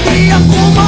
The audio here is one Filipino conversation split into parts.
alegria como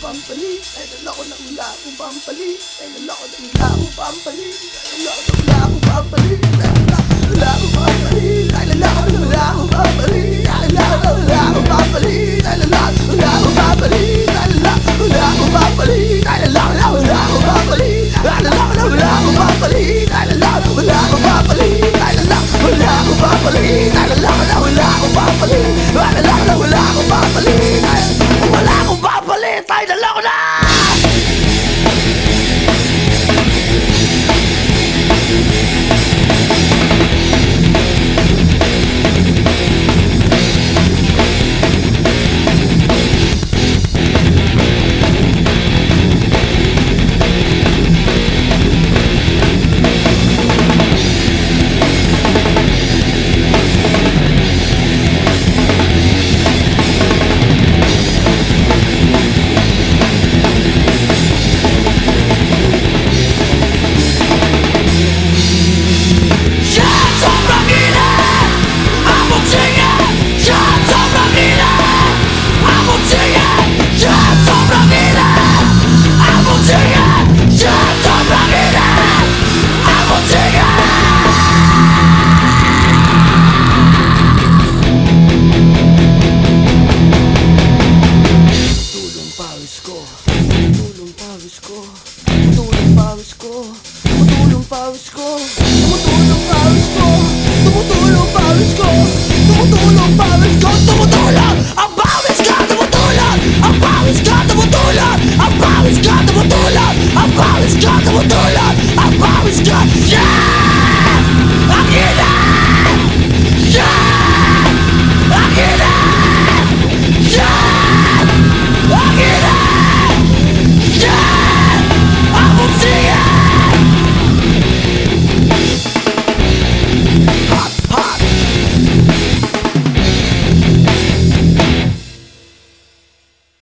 pampali. Dahil ako ng ula ko pampali? Dahil ako ng ula ko pampali? Dahil ako ng ula ko pampali? Ay, 唠